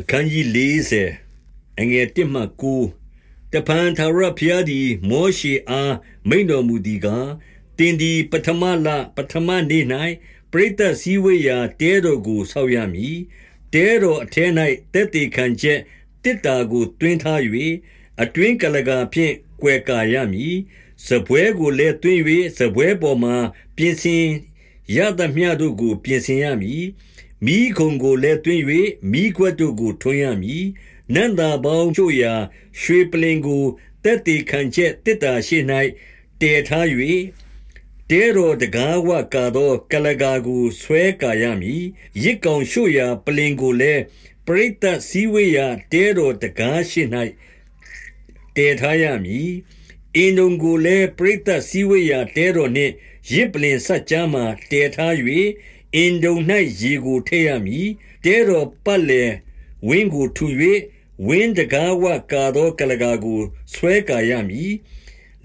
အခန်းကြီး40အငယ်1မှ9တပန်သာရဖျားသည်မောရှေအားမိန်တော်မူသည်ကားတင်သည်ပထမလပထမနေ့၌ပရိသတ်စည်းဝေးရာတဲတော်ကိုဆောက်ရမည်တဲတော်အထဲ၌တက်တေခံချက်တစ်တာကိုတွင်းထား၍အတွင်းကလကာဖြင့်ကွယ်ကာရမည်စပွဲကိုလည်းတွင်း၍စပွဲပေါ်မှပြင်ဆင်ရသမျှတို့ကိုပြင်ဆင်ရမည် မီးခုံကိုလည်းတွင်း၍မီးခွက်တို့ကိုထွန်းရမည်နန္တာပေါင်းချို့ရာရွှေပလင်ကိုတက်တေခံချက်တစ်တာရှိ၌တည်ထား၍တဲတော်တကားဝကာသောကလကာကိုဆွဲကာရမည်ရစ်ကောင်ရှို့ရာပလင်ကိုလည်းပရိသတ်စည်းဝေးရာတဲတော်တကားရှိ၌တည်ထားရမည်အင်းုံကိုလည်းပရိသတ်စည်းဝေးရာတဲတော်နှင့်ရစ်ပလင်ဆက်ကြားမှတည်ထား၍အင်တုံ၌ရေကိုထည့်ရမည်တဲတော်ပတ်လေဝင်းကိုထူ၍ဝင်းတကားဝကာသောကလကာကိုဆွဲကာရမည်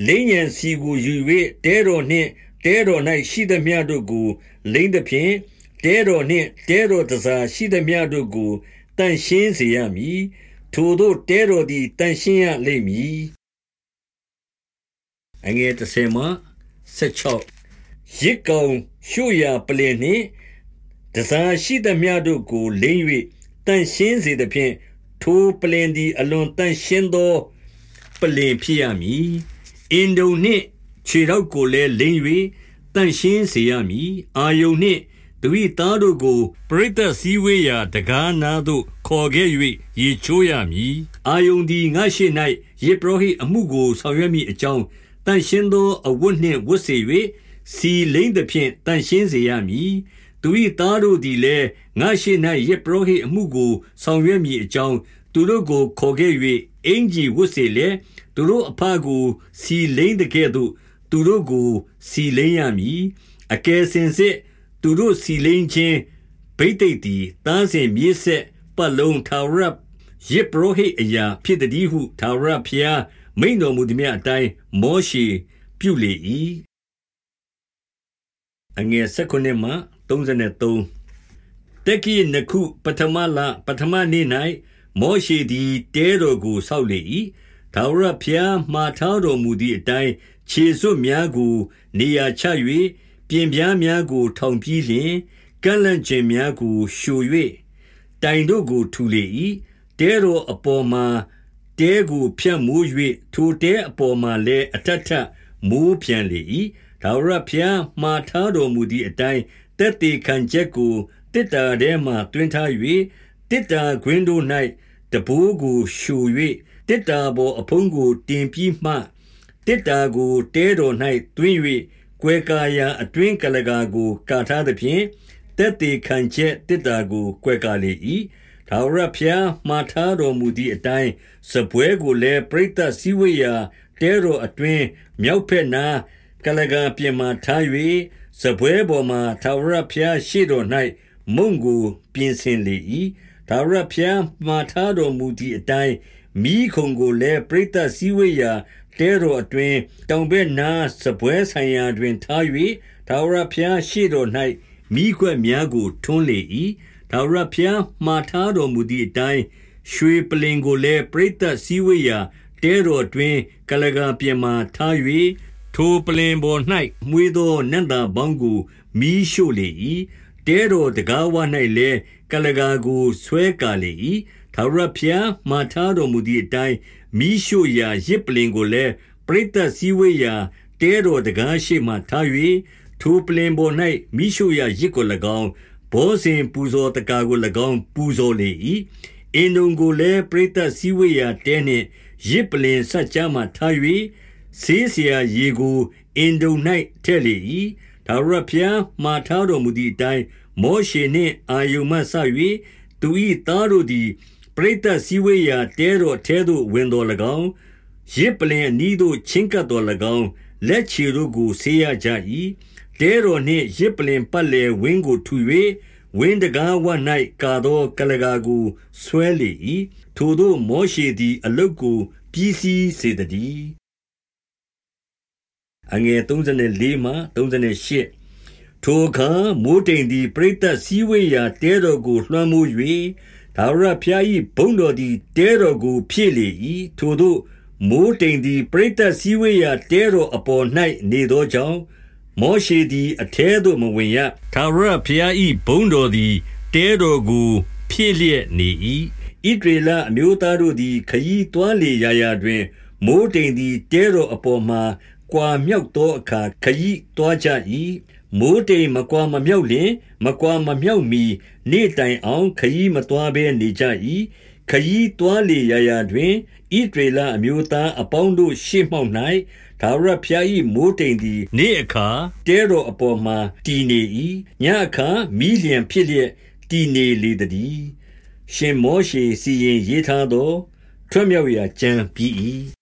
လိမ့်ညံစီကိုယူ၍တဲတော်နှင့်တဲတော်၌ရှိသမျှတို့ကိုလိမ့်သဖြင့်တဲတော်နှင့်တဲတော်တစားရှိသမျှတို့ကိုတန်ရှင်းစေရမည်ထိုတို့တဲတော်သည်တန်ရှင်းရလိမ့်မည်အငယ်30မှ16ရစ်ကောင် ရှုရာပလင်နှင့်တစားရှိသမျှတို့ကိုလိမ့်၍တန်ရှင်းစေသဖြင့်ထိုပလင်သည် အလွန်တန်ရှင်းသောပလင်ဖြစ်ရမည်အင်ဒုံနှင့်ခြေထောက်ကိုလည်းလိမ့်၍တန်ရှင်းစေရမည်အာယုန်နှင့်သူ၏သားတို့ကိုပရိသတ်စည်းဝေးရာတကားနာသို့ခေါ်ခဲ့၍ရေချိုးရမည်အာယုန်သည်ငါရှိ၌ယေဘရဟိအမှုကိုဆောင်ရွက်မိအကြောင်းတန်ရှင်းသောအဝတ်နှင့်ဝတ်စေ၍ စီလိမ့်သဖြင့်တန်ရှင်းစေရမည်သူ၏သားတို့သည်လည်းငါရှိ၌ယေဘရဟိအမှုကိုဆောင်ရွက်မိအကြောင်းသူတို့ကိုခေါ်ခဲ့၍အင်ကြီးဝတ်စေလေသူတို့အဖကိုစီလိမ့်တဲ့ကဲ့သို့သူတို့ကိုစီလိမ့်ရမည်အကယ်စင်စစ်သူတို့စီလိမ့်ခြင်းဗိသိက်သည်တန်းစင်မြေးဆက်ပတ်လုံးထာဝရယေဘရဟိအရာဖြစ်သည်ဟုထာဝရဘုရားမိန်တော်မူသည်မြတ်အတိုင်းမောရှေပြုလေ၏ အငယ်16မှ33တက္ကိနခုပထမလပထမနေ့၌မောရှေသည်တဲတော်ကိုဆောက်လေ၏ထာဝရဘုရားမှားထားတော်မူသည့်အတိုင်းခြေစွပ်များကို နေရာချ၍ပြင်ပြားများကို ထောင်ပြီးလျင်ကန့်လန့်ကျင်များကိုရှို၍တိုင်တို့ကိုထူလေ၏တဲတော်အပေါ်မှာတဲကိုဖြန့်မိုး၍ထိုတဲအပေါ်မှာလည်းအထက်ထမိုးပြန်လေ၏ ဒါဝရဖျားမှားထားတော်မူသည့်အတိုင်းတက်တေခံချက်ကိုတစ်တာထဲမှတွင်ထား၍တစ်တာခွင်းတို့၌တဘိုးကိုရှို၍တစ်တာပေါ်အဖုံးကိုတင်ပြီးမှတစ်တာကိုတဲတော်၌တွင်၍ကွယ်ကာယာအတွင်းကလကာကိုကာထားသဖြင့်တက်တေခံချက်တစ်တာကိုကွယ်ကာလေ၏ထာဝရဘုရားမှားထားတော်မူသည့်အတိုင်းစပွဲကိုလည်းပရိသတ်စည်းဝေးရာတဲတော်အတွင်းမြောက်ဖက်နာ ကလကာပြင်မှထား၍စပွဲပေါ်မှထာဝရဘုရားရှေ့တော်၌မုံကိုပြင်ဆင်လေ၏ထာဝရဘုရားမှားထားတော်မူသည့်အတိုင်းမိခုံကိုလည်းပရိသတ်စည်းဝေးရာတဲတော်အတွင်တောင်ဘက်နာစပွဲဆိုင်ရာတွင်ထား၍ထာဝရဘုရားရှေ့တော်၌မိခွက်များကိုထွန်းလေ၏ထာဝရဘုရားမှားထားတော်မူသည့်အတိုင်းရွှေပလင်ကိုလည်းပရိသတ်စည်းဝေးရာတဲတော်တွင် ကလကာပြင်မှထား၍ ထိုပလင်ပေါ်၌မွေးသောနန္တာပေါင်းကိုမီးရှို့လေ၏တဲတော်တကားဝ၌လည်းကလကာကိုဆွဲကာလေ၏ထာဝရဘုရားမှားထားတော်မူသည့်အတိုင်းမိရှို့ရာရစ်ပလင်ကိုလည်းပရိသတ်စည်းဝေးရာတဲတော်တကားရှိမှထား၍ထိုပလင်ပေါ်၌မိရှို့ရာရစ်ကို၎င်းဘောဇင်ပူဇော်တကာကို၎င်းပူဇော်လေ၏အင်ဒုံကိုလည်းပရိသတ်စည်းဝေးရာတဲနှင့်ရစ်ပလင်ဆက်ကြမှထား၍ ဆေးเสียရေကိုအင်ဒုံ၌ထည့်လေ၏ဒါဝရဖျားမှာထားတော်မူသည့်အတိုင်းမောရှေနှင့်အာယုန်မှဆ၍သူ၏သားတို့သည်ပရိသတ်စည်းဝေးရာတဲတော်ထဲသို့ဝင်တော်၎င်းရစ်ပလင်အနီးသို့ချင်းကပ်တော်၎င်းလက်ချေတို့ကိုဆေးရကြ၏တဲတော်နှင့်ရစ်ပလင်ပတ်လေဝင်းကိုထူ၍ဝင်းတကားဝ၌ကာသောကလကာကိုဆွဲလေ၏ထိုတို့မောရှေသည်အလုတ်ကိုပြီးစီးစေတည်း အငယ်34မှ38ထိုအခါမိုးတိမ်သည်ပရိသတ်စည်းဝေးရာတဲတော်ကိုလွှမ်းမိုး၍ထာဝရဘုရား၏ဘုန်းတော်သည်တဲတော်ကိုဖြည့်လေ၏ထိုသို့မိုးတိမ်သည်ပရိသတ်စည်းဝေးရာတဲတော်အပေါ်၌နေသောကြောင့်မောရှေသည်အထဲသို့မဝင်ရထာဝရဘုရား၏ဘုန်းတော်သည်တဲတော်ကိုဖြည့်လျက်နေ၏ဣဒရေလအမျိုးသားတို့သည်ခရီးသွားလေရာရာတွင်မိုးတိမ်သည်တဲတော်အပေါ်မှာ ကွာမြောက်သောအခါ ခရီးသွားကြ၏မိုးတိမ်မကွာမမြောက်လျင် မကွာမမြောက်မီနေ့တိုင်အောင် ခရီးမသွားဘဲနေကြ၏ခရီးသွားလေရာရာတွင်ဣဒရေလအမျိုးသားအပေါင်းတို့ ရှေ့မှောက်၌ဒါဝရဖျား၏မိုးတိမ်သည် နေ့အခါ တဲတော်အပေါ်မှာ တည်နေ၏ညအခါ မီးလျံဖြစ်လျက် တည်နေလေသည်ရှင်မောရှေစီရင်ရေးထားသော ထွတ်မြောက်ရာကြံပြီး၏